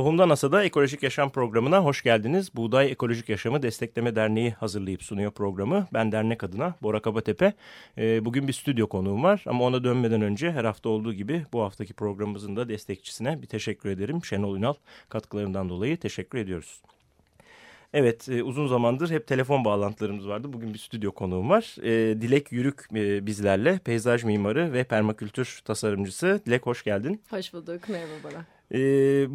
Tohumdan Asada Ekolojik Yaşam programına hoş geldiniz. Buğday Ekolojik Yaşamı Destekleme Derneği hazırlayıp sunuyor programı. Ben dernek adına Bora Kabatepe. Ee, bugün bir stüdyo konuğum var ama ona dönmeden önce her hafta olduğu gibi bu haftaki programımızın da destekçisine bir teşekkür ederim. Şenol Ünal katkılarından dolayı teşekkür ediyoruz. Evet e, uzun zamandır hep telefon bağlantılarımız vardı. Bugün bir stüdyo konuğum var. E, Dilek Yürük e, bizlerle peyzaj mimarı ve permakültür tasarımcısı. Dilek hoş geldin. Hoş bulduk merhaba. E,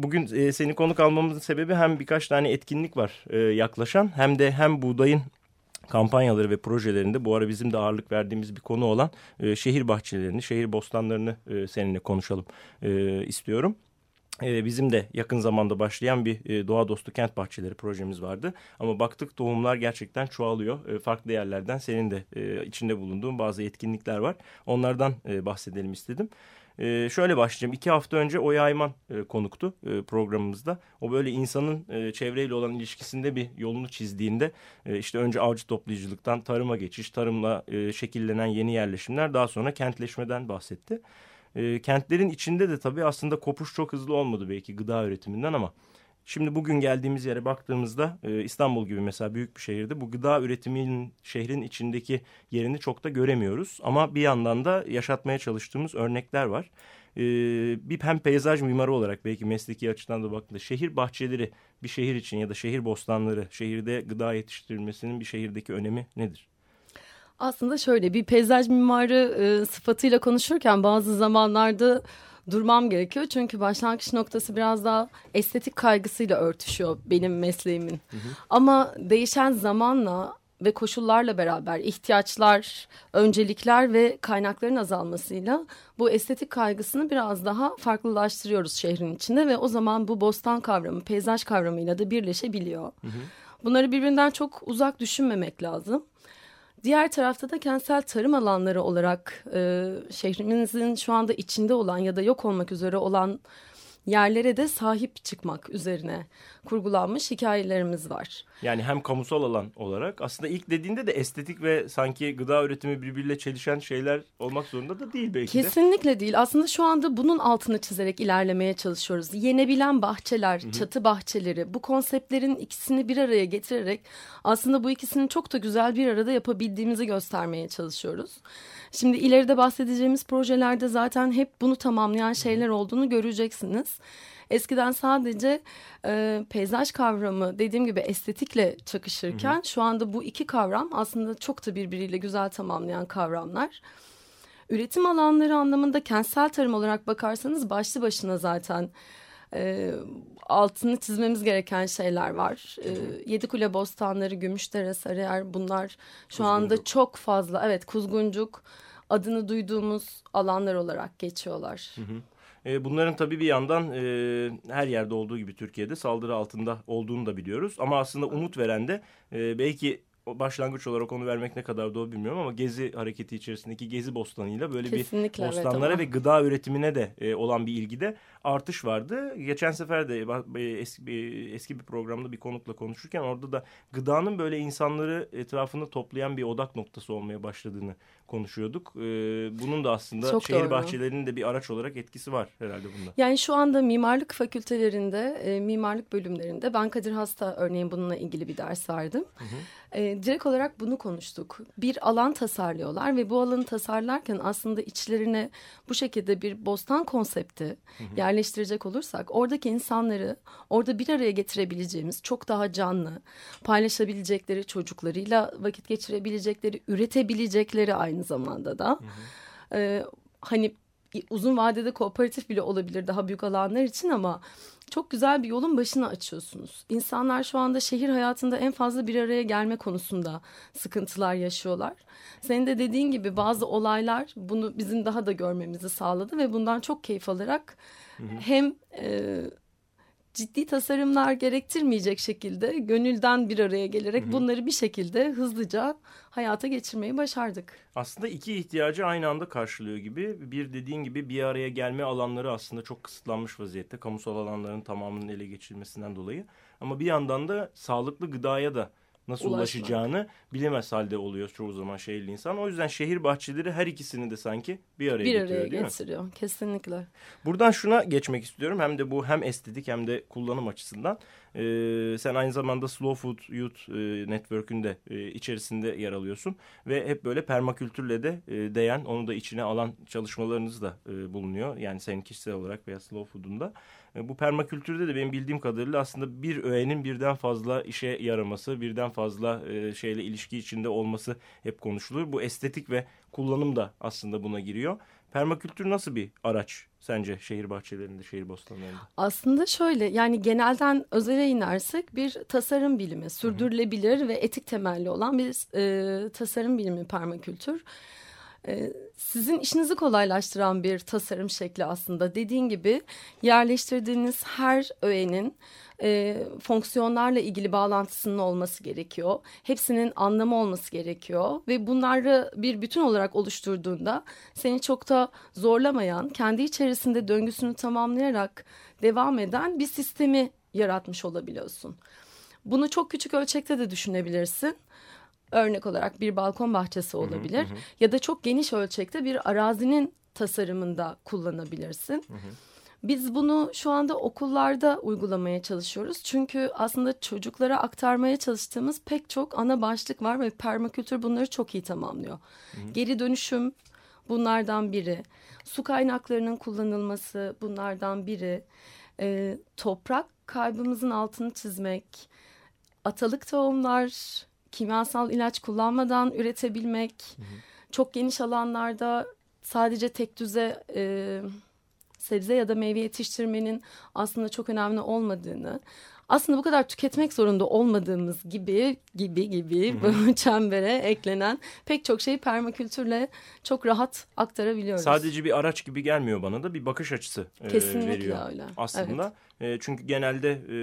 bugün e, seni konuk almamızın sebebi hem birkaç tane etkinlik var e, yaklaşan hem de hem buğdayın kampanyaları ve projelerinde bu ara bizim de ağırlık verdiğimiz bir konu olan e, şehir bahçelerini, şehir bostanlarını e, seninle konuşalım e, istiyorum. Ee, bizim de yakın zamanda başlayan bir e, doğa dostu kent bahçeleri projemiz vardı. Ama baktık tohumlar gerçekten çoğalıyor. E, farklı yerlerden senin de e, içinde bulunduğun bazı etkinlikler var. Onlardan bahsedelim istedim. şöyle başlayacağım. İki hafta önce Oya Ayman konuktu programımızda. O böyle insanın çevreyle olan ilişkisinde bir yolunu çizdiğinde işte önce avcı toplayıcılıktan tarıma geçiş, tarımla şekillenen yeni yerleşimler daha sonra kentleşmeden bahsetti. E, kentlerin içinde de tabii aslında kopuş çok hızlı olmadı belki gıda üretiminden ama şimdi bugün geldiğimiz yere baktığımızda e, İstanbul gibi mesela büyük bir şehirde bu gıda üretiminin şehrin içindeki yerini çok da göremiyoruz. Ama bir yandan da yaşatmaya çalıştığımız örnekler var. E, bir hem peyzaj mimarı olarak belki mesleki açıdan da baktığında şehir bahçeleri bir şehir için ya da şehir bostanları şehirde gıda yetiştirilmesinin bir şehirdeki önemi nedir? Aslında şöyle bir peyzaj mimarı e, sıfatıyla konuşurken bazı zamanlarda durmam gerekiyor. Çünkü başlangıç noktası biraz daha estetik kaygısıyla örtüşüyor benim mesleğimin. Hı hı. Ama değişen zamanla ve koşullarla beraber ihtiyaçlar, öncelikler ve kaynakların azalmasıyla bu estetik kaygısını biraz daha farklılaştırıyoruz şehrin içinde ve o zaman bu bostan kavramı, peyzaj kavramıyla da birleşebiliyor. Hı hı. Bunları birbirinden çok uzak düşünmemek lazım. Diğer tarafta da kentsel tarım alanları olarak e, şehrimizin şu anda içinde olan ya da yok olmak üzere olan yerlere de sahip çıkmak üzerine kurgulanmış hikayelerimiz var. Yani hem kamusal alan olarak aslında ilk dediğinde de estetik ve sanki gıda üretimi birbiriyle çelişen şeyler olmak zorunda da değil belki de. Kesinlikle değil. Aslında şu anda bunun altını çizerek ilerlemeye çalışıyoruz. Yenebilen bahçeler, Hı -hı. çatı bahçeleri bu konseptlerin ikisini bir araya getirerek aslında bu ikisini çok da güzel bir arada yapabildiğimizi göstermeye çalışıyoruz. Şimdi ileride bahsedeceğimiz projelerde zaten hep bunu tamamlayan şeyler olduğunu göreceksiniz. Eskiden sadece e, peyzaj kavramı dediğim gibi estetikle çakışırken hı hı. şu anda bu iki kavram aslında çok da birbiriyle güzel tamamlayan kavramlar. Üretim alanları anlamında kentsel tarım olarak bakarsanız başlı başına zaten e, altını çizmemiz gereken şeyler var. E, Yedikule Bostanları, Gümüşdere, Sarıyer bunlar şu Kuzguncuk. anda çok fazla evet Kuzguncuk adını duyduğumuz alanlar olarak geçiyorlar. Hı hı. E, bunların tabii bir yandan e, her yerde olduğu gibi Türkiye'de saldırı altında olduğunu da biliyoruz. Ama aslında umut veren de e, belki başlangıç olarak onu vermek ne kadar doğru bilmiyorum ama Gezi hareketi içerisindeki Gezi bostanıyla böyle Kesinlikle, bir bostanlara evet, ve gıda üretimine de e, olan bir ilgide artış vardı. Geçen sefer de eski, eski bir programda bir konukla konuşurken orada da gıdanın böyle insanları etrafında toplayan bir odak noktası olmaya başladığını konuşuyorduk. Ee, bunun da aslında Çok şehir doğru. bahçelerinin de bir araç olarak etkisi var herhalde bunda. Yani şu anda mimarlık fakültelerinde, e, mimarlık bölümlerinde ben Kadir Hasta örneğin bununla ilgili bir ders verdim. Hı hı. E, direkt olarak bunu konuştuk. Bir alan tasarlıyorlar ve bu alanı tasarlarken aslında içlerine bu şekilde bir bostan konsepti hı hı. yerleştirecek olursak oradaki insanları orada bir araya getirebileceğimiz çok daha canlı, paylaşabilecekleri çocuklarıyla vakit geçirebilecekleri, üretebilecekleri aynı zamanda da. Hı hı. E, hani uzun vadede kooperatif bile olabilir daha büyük alanlar için ama çok güzel bir yolun başını açıyorsunuz. İnsanlar şu anda şehir hayatında en fazla bir araya gelme konusunda sıkıntılar yaşıyorlar. Senin de dediğin gibi bazı olaylar bunu bizim daha da görmemizi sağladı ve bundan çok keyif alarak hı hı. hem e, ciddi tasarımlar gerektirmeyecek şekilde gönülden bir araya gelerek hı hı. bunları bir şekilde hızlıca hayata geçirmeyi başardık. Aslında iki ihtiyacı aynı anda karşılıyor gibi. Bir dediğin gibi bir araya gelme alanları aslında çok kısıtlanmış vaziyette. Kamusal alanların tamamının ele geçirilmesinden dolayı. Ama bir yandan da sağlıklı gıdaya da nasıl Ulaşmak. ulaşacağını bilemez halde oluyor çoğu zaman şehirli insan. O yüzden şehir bahçeleri her ikisini de sanki bir araya bir getiriyor araya değil getiriyor. Mi? Kesinlikle. Buradan şuna geçmek istiyorum. Hem de bu hem estetik hem de kullanım açısından. Ee, sen aynı zamanda Slow Food Youth e, Network'ün de e, içerisinde yer alıyorsun. Ve hep böyle permakültürle de e, değen, onu da içine alan çalışmalarınız da e, bulunuyor. Yani senin kişisel olarak veya Slow Food'un da. E, bu permakültürde de benim bildiğim kadarıyla aslında bir öğenin birden fazla işe yaraması, birden fazla e, şeyle ilişki içinde olması hep konuşulur. Bu estetik ve kullanım da aslında buna giriyor. Permakültür nasıl bir araç sence şehir bahçelerinde, şehir bostanlarında? Aslında şöyle yani genelden özele inersek bir tasarım bilimi, sürdürülebilir Hı -hı. ve etik temelli olan bir e, tasarım bilimi permakültür. Ee, sizin işinizi kolaylaştıran bir tasarım şekli aslında. Dediğin gibi yerleştirdiğiniz her öğenin e, fonksiyonlarla ilgili bağlantısının olması gerekiyor. Hepsinin anlamı olması gerekiyor ve bunları bir bütün olarak oluşturduğunda seni çok da zorlamayan, kendi içerisinde döngüsünü tamamlayarak devam eden bir sistemi yaratmış olabiliyorsun. Bunu çok küçük ölçekte de düşünebilirsin örnek olarak bir balkon bahçesi olabilir hı hı. ya da çok geniş ölçekte bir arazinin tasarımında kullanabilirsin. Hı hı. Biz bunu şu anda okullarda uygulamaya çalışıyoruz. Çünkü aslında çocuklara aktarmaya çalıştığımız pek çok ana başlık var ve permakültür bunları çok iyi tamamlıyor. Hı hı. Geri dönüşüm bunlardan biri. Su kaynaklarının kullanılması bunlardan biri. E, toprak kaybımızın altını çizmek. Atalık tohumlar, kimyasal ilaç kullanmadan üretebilmek, hı hı. çok geniş alanlarda sadece tek düze e, sebze ya da meyve yetiştirmenin aslında çok önemli olmadığını, aslında bu kadar tüketmek zorunda olmadığımız gibi gibi gibi bu çembere eklenen pek çok şeyi permakültürle çok rahat aktarabiliyoruz. Sadece bir araç gibi gelmiyor bana da bir bakış açısı Kesinlikle veriyor öyle. aslında. Evet. E, çünkü genelde e,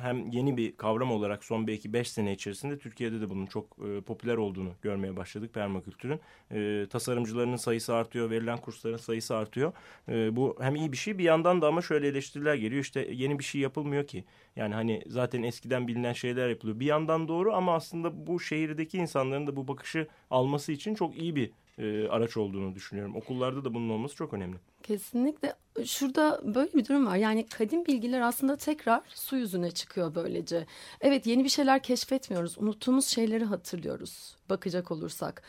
hem yeni bir kavram olarak son belki beş sene içerisinde Türkiye'de de bunun çok e, popüler olduğunu görmeye başladık permakültürün. E, tasarımcılarının sayısı artıyor, verilen kursların sayısı artıyor. E, bu hem iyi bir şey bir yandan da ama şöyle eleştiriler geliyor. İşte yeni bir şey yapılmıyor ki. Yani hani zaten eskiden bilinen şeyler yapılıyor. Bir yandan doğru ama aslında bu şehirdeki insanların da bu bakışı alması için çok iyi bir e, araç olduğunu düşünüyorum. Okullarda da bunun olması çok önemli. Kesinlikle. Şurada böyle bir durum var. Yani kadim bilgiler aslında tekrar su yüzüne çıkıyor böylece. Evet yeni bir şeyler keşfetmiyoruz. Unuttuğumuz şeyleri hatırlıyoruz bakacak olursak.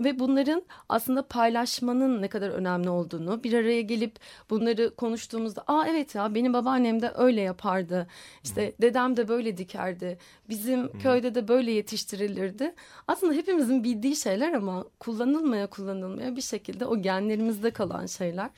Ve bunların aslında paylaşmanın ne kadar önemli olduğunu bir araya gelip bunları konuştuğumuzda aa evet ya benim babaannem de öyle yapardı. İşte dedem de böyle dikerdi bizim hmm. köyde de böyle yetiştirilirdi. Aslında hepimizin bildiği şeyler ama kullanılmaya kullanılmaya bir şekilde o genlerimizde kalan şeyler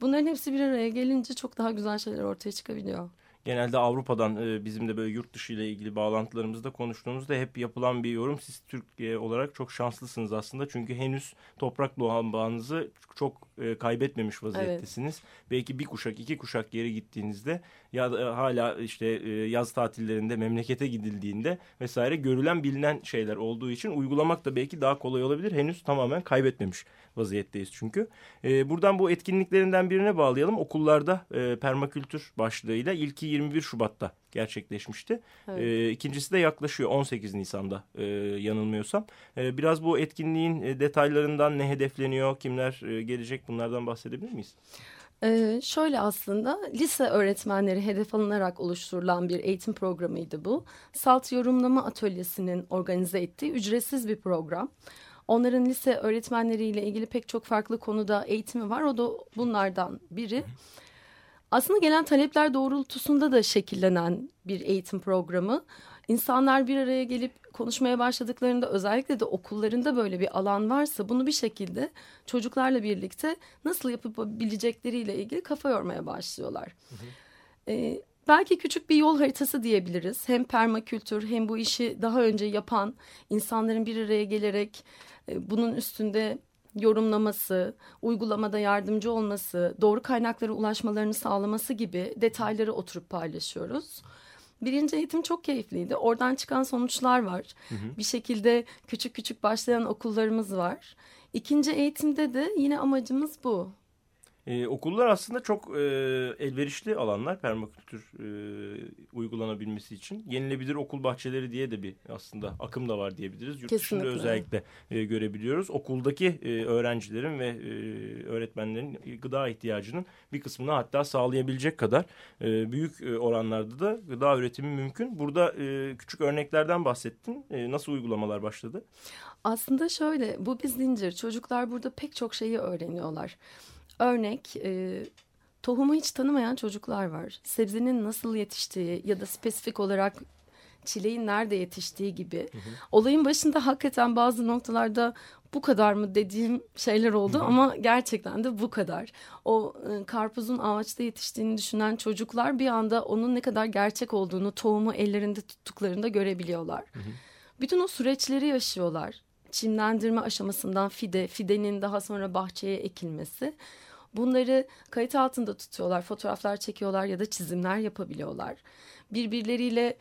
bunların hepsi bir araya gelince çok daha güzel şeyler ortaya çıkabiliyor genelde Avrupa'dan e, bizim de böyle yurt dışı ile ilgili bağlantılarımızda konuştuğumuzda hep yapılan bir yorum. Siz Türkiye olarak çok şanslısınız aslında. Çünkü henüz toprak doğan bağınızı çok e, kaybetmemiş vaziyettesiniz. Evet. Belki bir kuşak iki kuşak geri gittiğinizde ya da e, hala işte e, yaz tatillerinde memlekete gidildiğinde vesaire görülen bilinen şeyler olduğu için uygulamak da belki daha kolay olabilir. Henüz tamamen kaybetmemiş vaziyetteyiz çünkü. E, buradan bu etkinliklerinden birine bağlayalım. Okullarda e, permakültür başlığıyla ilki 21 Şubat'ta gerçekleşmişti. Evet. E, ikincisi de yaklaşıyor 18 Nisan'da e, yanılmıyorsam. E, biraz bu etkinliğin detaylarından ne hedefleniyor, kimler e, gelecek bunlardan bahsedebilir miyiz? Ee, şöyle aslında lise öğretmenleri hedef alınarak oluşturulan bir eğitim programıydı bu. Salt Yorumlama Atölyesi'nin organize ettiği ücretsiz bir program. Onların lise öğretmenleriyle ilgili pek çok farklı konuda eğitimi var. O da bunlardan biri. Aslında gelen talepler doğrultusunda da şekillenen bir eğitim programı. İnsanlar bir araya gelip konuşmaya başladıklarında özellikle de okullarında böyle bir alan varsa bunu bir şekilde çocuklarla birlikte nasıl yapabilecekleriyle ilgili kafa yormaya başlıyorlar. Hı hı. Ee, belki küçük bir yol haritası diyebiliriz. Hem permakültür hem bu işi daha önce yapan insanların bir araya gelerek e, bunun üstünde yorumlaması, uygulamada yardımcı olması, doğru kaynaklara ulaşmalarını sağlaması gibi detayları oturup paylaşıyoruz. Birinci eğitim çok keyifliydi. Oradan çıkan sonuçlar var. Hı hı. Bir şekilde küçük küçük başlayan okullarımız var. İkinci eğitimde de yine amacımız bu. Ee, okullar aslında çok e, elverişli alanlar permakültür e, uygulanabilmesi için. Yenilebilir okul bahçeleri diye de bir aslında akım da var diyebiliriz. Yurt Kesinlikle. dışında özellikle e, görebiliyoruz. Okuldaki e, öğrencilerin ve e, öğretmenlerin gıda ihtiyacının bir kısmını hatta sağlayabilecek kadar e, büyük e, oranlarda da gıda üretimi mümkün. Burada e, küçük örneklerden bahsettin. E, nasıl uygulamalar başladı? Aslında şöyle bu bir zincir. Çocuklar burada pek çok şeyi öğreniyorlar. Örnek e, tohumu hiç tanımayan çocuklar var. Sebzenin nasıl yetiştiği ya da spesifik olarak çileğin nerede yetiştiği gibi. Hı hı. Olayın başında hakikaten bazı noktalarda bu kadar mı dediğim şeyler oldu hı hı. ama gerçekten de bu kadar. O e, karpuzun ağaçta yetiştiğini düşünen çocuklar bir anda onun ne kadar gerçek olduğunu tohumu ellerinde tuttuklarında görebiliyorlar. Hı hı. Bütün o süreçleri yaşıyorlar. Çimlendirme aşamasından fide, fidenin daha sonra bahçeye ekilmesi. Bunları kayıt altında tutuyorlar, fotoğraflar çekiyorlar ya da çizimler yapabiliyorlar. Birbirleriyle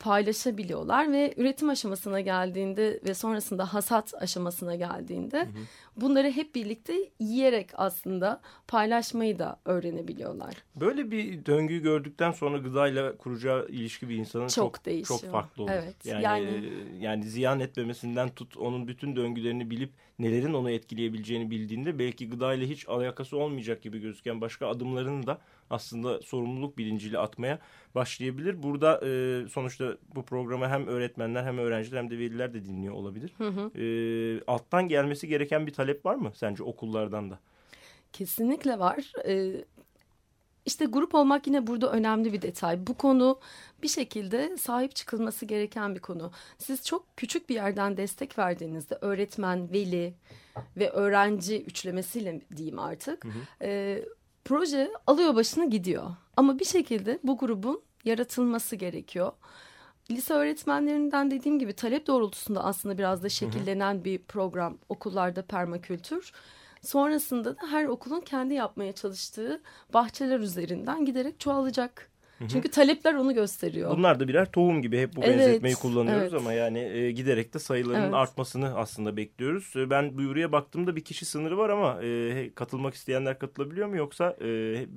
paylaşabiliyorlar ve üretim aşamasına geldiğinde ve sonrasında hasat aşamasına geldiğinde hı hı. bunları hep birlikte yiyerek aslında paylaşmayı da öğrenebiliyorlar. Böyle bir döngüyü gördükten sonra gıdayla kuracağı ilişki bir insanın çok çok, değişiyor. çok farklı olur. Evet. Yani, yani yani ziyan etmemesinden tut onun bütün döngülerini bilip nelerin onu etkileyebileceğini bildiğinde belki gıdayla hiç alakası olmayacak gibi gözüken başka adımlarını da aslında sorumluluk bilinciyle atmaya başlayabilir. Burada e, sonuçta bu programı hem öğretmenler hem öğrenciler hem de veliler de dinliyor olabilir. Hı hı. E, alttan gelmesi gereken bir talep var mı sence okullardan da? Kesinlikle var. Ee, işte grup olmak yine burada önemli bir detay. Bu konu bir şekilde sahip çıkılması gereken bir konu. Siz çok küçük bir yerden destek verdiğinizde öğretmen, veli ve öğrenci üçlemesiyle diyeyim artık. Hı hı. E, proje alıyor başını gidiyor. Ama bir şekilde bu grubun yaratılması gerekiyor. Lise öğretmenlerinden dediğim gibi talep doğrultusunda aslında biraz da şekillenen bir program okullarda permakültür. Sonrasında da her okulun kendi yapmaya çalıştığı bahçeler üzerinden giderek çoğalacak. Çünkü talepler onu gösteriyor. Bunlar da birer tohum gibi hep bu evet, benzetmeyi kullanıyoruz evet. ama yani e, giderek de sayıların evet. artmasını aslında bekliyoruz. E, ben duyuruya baktığımda bir kişi sınırı var ama e, katılmak isteyenler katılabiliyor mu yoksa e,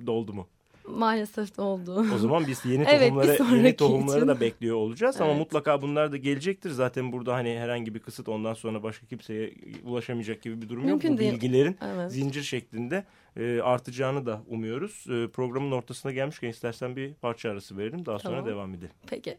doldu mu? Maalesef oldu. O zaman biz yeni tohumları evet, yeni tohumları için. da bekliyor olacağız evet. ama mutlaka bunlar da gelecektir. Zaten burada hani herhangi bir kısıt ondan sonra başka kimseye ulaşamayacak gibi bir durum Mümkün yok. Bu değil. bilgilerin evet. zincir şeklinde e, artacağını da umuyoruz. E, programın ortasına gelmişken istersen bir parça arası verelim daha sonra tamam. devam edelim. Peki.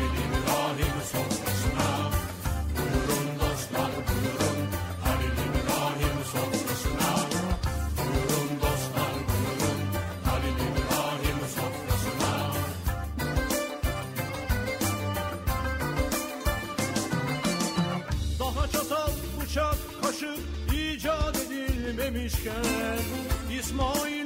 Halil İbrahim sofrasına. Buyurun dostlar buyurun. Halil İbrahim sofrasına. Buyurun dostlar buyurun. Halil İbrahim sofrasına. Daha çatal, bıçak, kaşık icat edilmemişken İsmail'e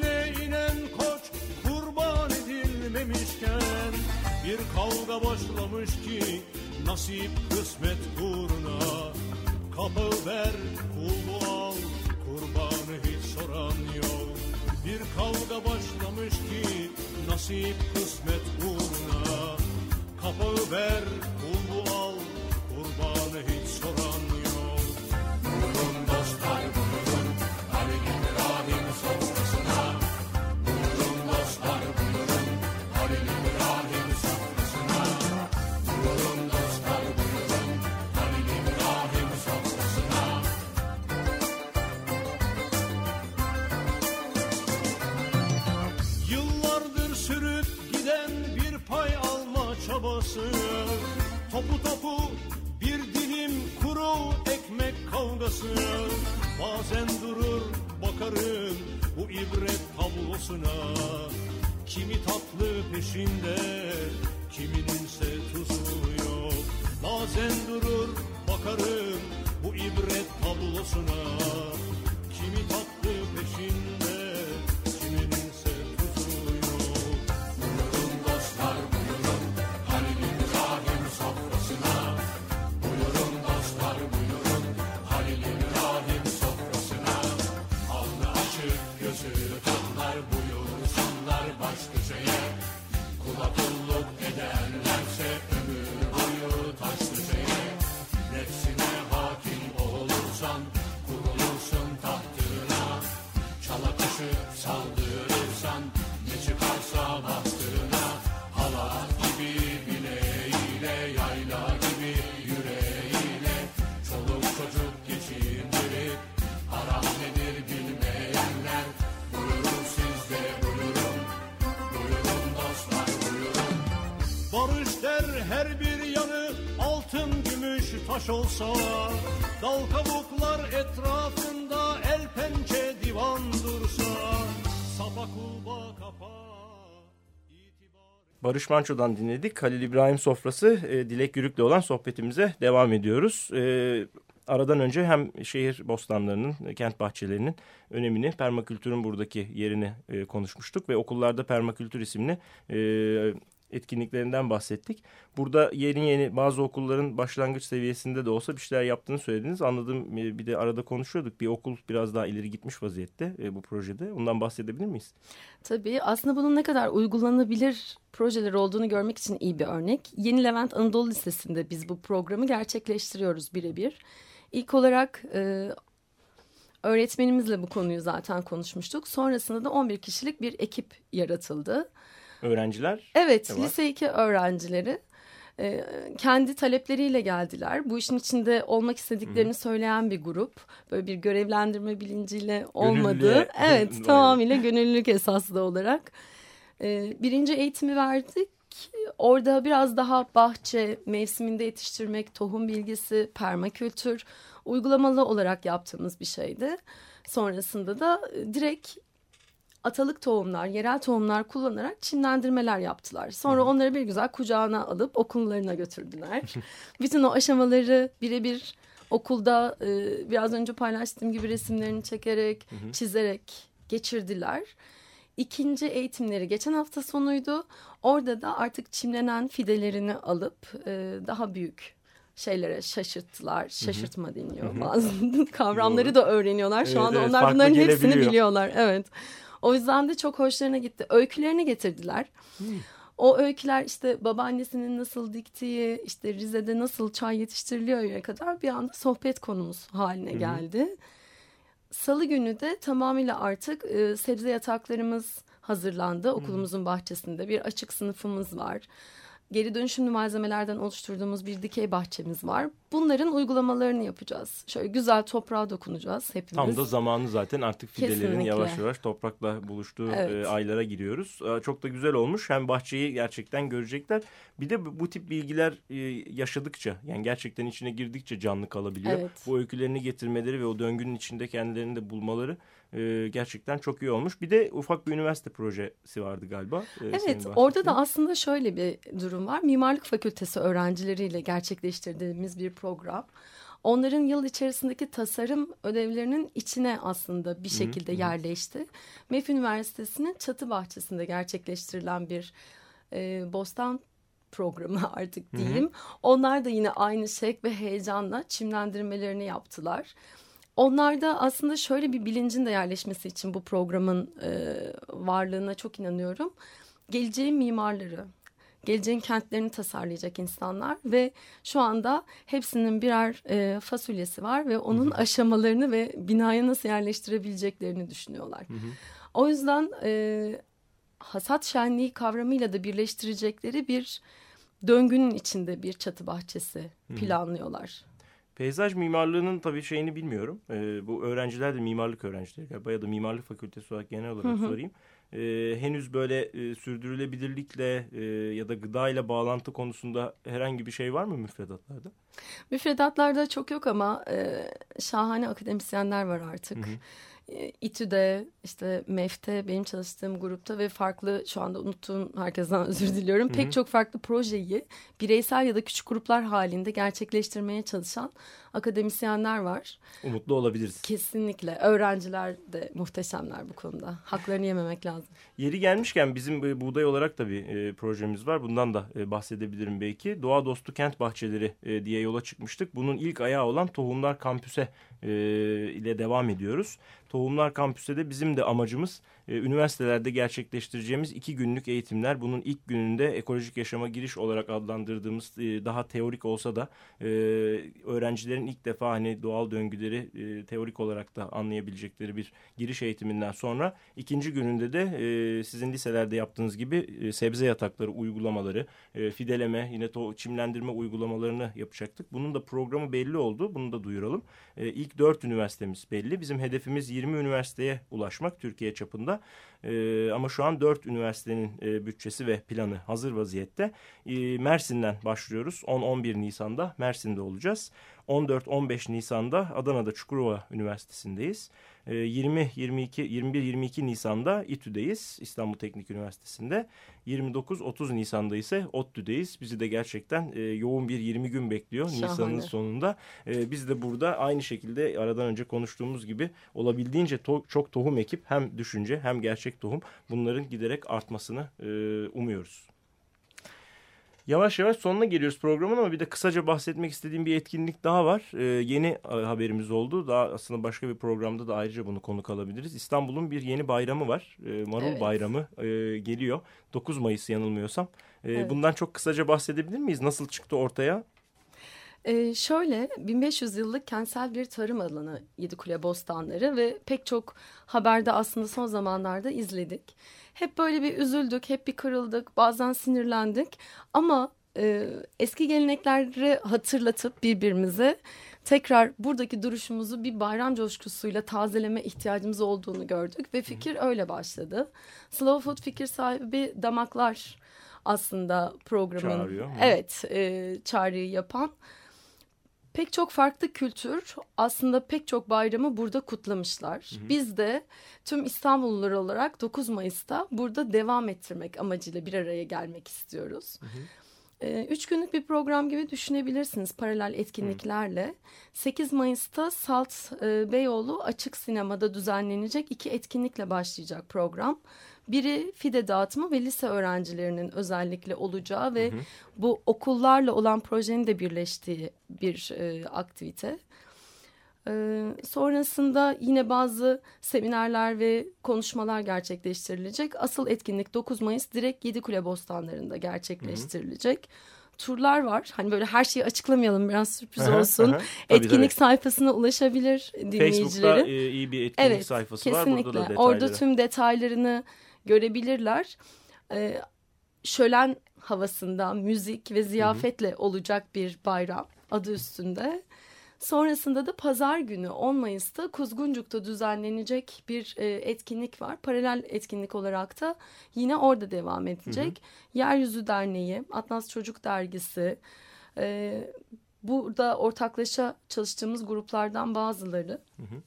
Bir kavga başlamış ki nasip kısmet uğruna. Kapı ver, kulu al, kurbanı hiç soran yok. Bir kavga başlamış ki nasip kısmet uğruna. Kapağı ver, kulbu al, Kimi tatlı peşinde kimininse tuzu yok. Bazen durur bakarım bu ibret tablosuna. Kimi tatlı peşinde taş olsa Dal kabuklar etrafında el pençe divan dursa Sapa kulba kapa Barış Manço'dan dinledik. Halil İbrahim Sofrası e, Dilek Yürük'le olan sohbetimize devam ediyoruz. E, aradan önce hem şehir bostanlarının, e, kent bahçelerinin önemini, permakültürün buradaki yerini e, konuşmuştuk. Ve okullarda permakültür isimli e, etkinliklerinden bahsettik. Burada yeni yeni bazı okulların başlangıç seviyesinde de olsa bir şeyler yaptığını söylediniz. Anladım e, bir de arada konuşuyorduk. Bir okul biraz daha ileri gitmiş vaziyette e, bu projede. Ondan bahsedebilir miyiz? Tabii aslında bunun ne kadar uygulanabilir projeler olduğunu görmek için iyi bir örnek. Yeni Levent Anadolu Lisesi'nde biz bu programı gerçekleştiriyoruz birebir. İlk olarak e, öğretmenimizle bu konuyu zaten konuşmuştuk. Sonrasında da 11 kişilik bir ekip yaratıldı. Öğrenciler Evet, var? lise 2 öğrencileri e, kendi talepleriyle geldiler. Bu işin içinde olmak istediklerini söyleyen bir grup. Böyle bir görevlendirme bilinciyle olmadığı. Gönüllüye Evet, dayalı. tamamıyla gönüllülük esaslı olarak. E, birinci eğitimi verdik. Orada biraz daha bahçe, mevsiminde yetiştirmek, tohum bilgisi, permakültür uygulamalı olarak yaptığımız bir şeydi. Sonrasında da direkt atalık tohumlar, yerel tohumlar kullanarak çimlendirmeler yaptılar. Sonra onları bir güzel kucağına alıp okullarına götürdüler. Bütün o aşamaları birebir okulda e, biraz önce paylaştığım gibi resimlerini çekerek, çizerek geçirdiler. İkinci eğitimleri geçen hafta sonuydu. Orada da artık çimlenen fidelerini alıp e, daha büyük şeylere şaşırttılar. Şaşırtma deniyor. Bazı kavramları Doğru. da öğreniyorlar. Şu Evet, anda evet, onlar bunların hepsini biliyorlar. Evet. O yüzden de çok hoşlarına gitti. Öykülerini getirdiler. O öyküler işte babaannesinin nasıl diktiği, işte Rize'de nasıl çay yetiştiriliyor kadar bir anda sohbet konumuz haline geldi. Salı günü de tamamıyla artık e, sebze yataklarımız hazırlandı. Okulumuzun bahçesinde bir açık sınıfımız var. Geri dönüşümlü malzemelerden oluşturduğumuz bir dikey bahçemiz var. Bunların uygulamalarını yapacağız. Şöyle güzel toprağa dokunacağız hepimiz. Tam da zamanı zaten artık fidelerin Kesinlikle. yavaş yavaş toprakla buluştuğu Evet. e, aylara giriyoruz. E, çok da güzel olmuş. Hem bahçeyi gerçekten görecekler. Bir de bu, bu tip bilgiler e, yaşadıkça yani gerçekten içine girdikçe canlı kalabiliyor. Evet. Bu öykülerini getirmeleri ve o döngünün içinde kendilerini de bulmaları e, gerçekten çok iyi olmuş. Bir de ufak bir üniversite projesi vardı galiba. e, Evet orada da aslında şöyle bir durum var. Mimarlık Fakültesi öğrencileriyle gerçekleştirdiğimiz bir program. Onların yıl içerisindeki tasarım ödevlerinin içine aslında bir şekilde yerleşti. MEF Üniversitesi'nin çatı bahçesinde gerçekleştirilen bir e, bostan programı artık diyeyim. Onlar da yine aynı şek ve heyecanla çimlendirmelerini yaptılar. Onlar da aslında şöyle bir bilincin de yerleşmesi için bu programın e, varlığına çok inanıyorum. Geleceğin mimarları, geleceğin kentlerini tasarlayacak insanlar ve şu anda hepsinin birer e, fasulyesi var ve onun hı hı. aşamalarını ve binaya nasıl yerleştirebileceklerini düşünüyorlar. Hı hı. O yüzden e, hasat şenliği kavramıyla da birleştirecekleri bir döngünün içinde bir çatı bahçesi planlıyorlar. Peyzaj mimarlığının tabii şeyini bilmiyorum. Ee, bu öğrenciler de mimarlık öğrencileri galiba ya da mimarlık fakültesi olarak genel olarak hı hı. sorayım. Ee, henüz böyle e, sürdürülebilirlikle e, ya da gıdayla bağlantı konusunda herhangi bir şey var mı müfredatlarda? Müfredatlarda çok yok ama e, şahane akademisyenler var artık. Hı hı. E, İTÜ'de işte MEF'te benim çalıştığım grupta ve farklı şu anda unuttuğum herkesten özür diliyorum. Hı -hı. Pek çok farklı projeyi bireysel ya da küçük gruplar halinde gerçekleştirmeye çalışan akademisyenler var. Umutlu olabiliriz. Kesinlikle. Öğrenciler de muhteşemler bu konuda. Haklarını yememek lazım. Yeri gelmişken bizim buğday olarak da bir e, projemiz var. Bundan da e, bahsedebilirim belki. Doğa Dostu Kent Bahçeleri e, diye yola çıkmıştık. Bunun ilk ayağı olan Tohumlar Kampüse e, ile devam ediyoruz. Tohumlar Kampüs'te de bizim de amacımız e, üniversitelerde gerçekleştireceğimiz iki günlük eğitimler. Bunun ilk gününde ekolojik yaşama giriş olarak adlandırdığımız e, daha teorik olsa da e, öğrencilerin ilk defa hani doğal döngüleri e, teorik olarak da anlayabilecekleri bir giriş eğitiminden sonra ikinci gününde de sizin liselerde yaptığınız gibi sebze yatakları uygulamaları, fideleme, yine to çimlendirme uygulamalarını yapacaktık. Bunun da programı belli oldu. Bunu da duyuralım. E, ilk dört üniversitemiz belli. Bizim hedefimiz 20 üniversiteye ulaşmak Türkiye çapında. E, ama şu an dört üniversitenin e, bütçesi ve planı hazır vaziyette. E, Mersin'den başlıyoruz. 10-11 Nisan'da Mersin'de olacağız. 14-15 Nisan'da Adana'da Çukurova Üniversitesi'ndeyiz. 20 22 21 22 Nisan'da İTÜ'deyiz İstanbul Teknik Üniversitesi'nde. 29 30 Nisan'da ise ODTÜ'deyiz. Bizi de gerçekten e, yoğun bir 20 gün bekliyor. Nisan'ın sonunda. E, biz de burada aynı şekilde aradan önce konuştuğumuz gibi olabildiğince to çok tohum ekip hem düşünce hem gerçek tohum bunların giderek artmasını e, umuyoruz. Yavaş yavaş sonuna geliyoruz programın ama bir de kısaca bahsetmek istediğim bir etkinlik daha var. Ee, yeni e, haberimiz oldu. Daha aslında başka bir programda da ayrıca bunu konuk alabiliriz. İstanbul'un bir yeni bayramı var. Ee, Marul evet. Bayramı e, geliyor. 9 Mayıs yanılmıyorsam. Ee, evet. Bundan çok kısaca bahsedebilir miyiz? Nasıl çıktı ortaya? Ee, şöyle 1500 yıllık kentsel bir tarım alanı Yedikule Bostanları ve pek çok haberde aslında son zamanlarda izledik. Hep böyle bir üzüldük, hep bir kırıldık, bazen sinirlendik. Ama e, eski gelenekleri hatırlatıp birbirimize tekrar buradaki duruşumuzu bir bayram coşkusuyla tazeleme ihtiyacımız olduğunu gördük ve fikir öyle başladı. Slow Food fikir sahibi Damaklar aslında programın evet e, çağrıyı yapan pek çok farklı kültür aslında pek çok bayramı burada kutlamışlar. Hı hı. Biz de tüm İstanbullular olarak 9 Mayıs'ta burada devam ettirmek amacıyla bir araya gelmek istiyoruz. Hı hı. Ee, üç günlük bir program gibi düşünebilirsiniz paralel etkinliklerle. Hı. 8 Mayıs'ta Salt e, Beyoğlu Açık Sinema'da düzenlenecek iki etkinlikle başlayacak program. Biri fide dağıtımı ve lise öğrencilerinin özellikle olacağı ve hı hı. bu okullarla olan projenin de birleştiği bir e, aktivite. Ee, sonrasında yine bazı seminerler ve konuşmalar gerçekleştirilecek. Asıl etkinlik 9 Mayıs direkt Yedikule Bostanları'nda gerçekleştirilecek. Hı hı. Turlar var. Hani böyle her şeyi açıklamayalım biraz sürpriz olsun. Tabii, etkinlik tabii. sayfasına ulaşabilir dinleyicileri. Facebook'ta e, iyi bir etkinlik evet, sayfası kesinlikle. var. Burada da detayları. Orada tüm detaylarını görebilirler. Ee, şölen havasında müzik ve ziyafetle hı hı. olacak bir bayram adı üstünde. Sonrasında da pazar günü 10 Mayıs'ta Kuzguncuk'ta düzenlenecek bir e, etkinlik var. Paralel etkinlik olarak da yine orada devam edecek. Hı hı. Yeryüzü Derneği, Atlas Çocuk Dergisi, e, burada ortaklaşa çalıştığımız gruplardan bazıları. Hı hı.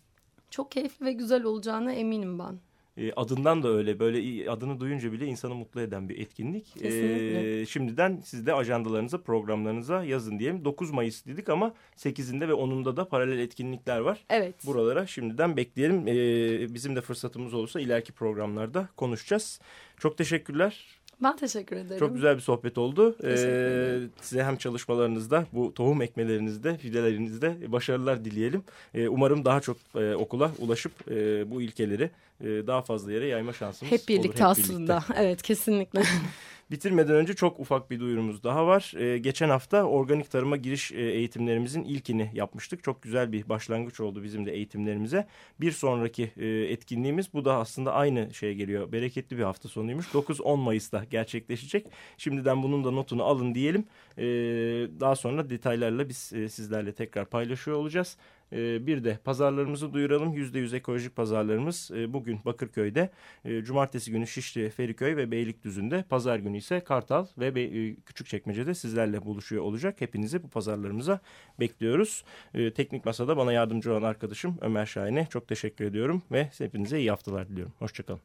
Çok keyifli ve güzel olacağına eminim ben. E, adından da öyle böyle adını duyunca bile insanı mutlu eden bir etkinlik. Kesinlikle. E, şimdiden siz de ajandalarınıza programlarınıza yazın diyelim. 9 Mayıs dedik ama 8'inde ve 10'unda da paralel etkinlikler var. Evet. Buralara şimdiden bekleyelim. E, bizim de fırsatımız olursa ileriki programlarda konuşacağız. Çok teşekkürler. Ben teşekkür ederim. Çok güzel bir sohbet oldu. Ee, size hem çalışmalarınızda, bu tohum ekmelerinizde, fidelerinizde başarılar dileyelim. Ee, umarım daha çok e, okula ulaşıp e, bu ilkeleri e, daha fazla yere yayma şansımız hep birlikte olur. Hep aslında. Birlikte. Evet, kesinlikle. bitirmeden önce çok ufak bir duyurumuz daha var. E, geçen hafta organik tarıma giriş e, eğitimlerimizin ilkini yapmıştık. Çok güzel bir başlangıç oldu bizim de eğitimlerimize. Bir sonraki e, etkinliğimiz bu da aslında aynı şeye geliyor. Bereketli bir hafta sonuymuş. 9-10 Mayıs'ta gerçekleşecek. Şimdiden bunun da notunu alın diyelim. E, daha sonra detaylarla biz e, sizlerle tekrar paylaşıyor olacağız. Ee, bir de pazarlarımızı duyuralım. %100 ekolojik pazarlarımız e, bugün Bakırköy'de, e, cumartesi günü Şişli, Feriköy ve Beylikdüzü'nde, pazar günü ise Kartal ve e, Küçükçekmece'de sizlerle buluşuyor olacak. Hepinizi bu pazarlarımıza bekliyoruz. Teknik Masa'da bana yardımcı olan arkadaşım Ömer Şahin'e çok teşekkür ediyorum ve hepinize iyi haftalar diliyorum. Hoşçakalın.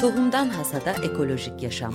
Tohumdan Hasada Ekolojik Yaşam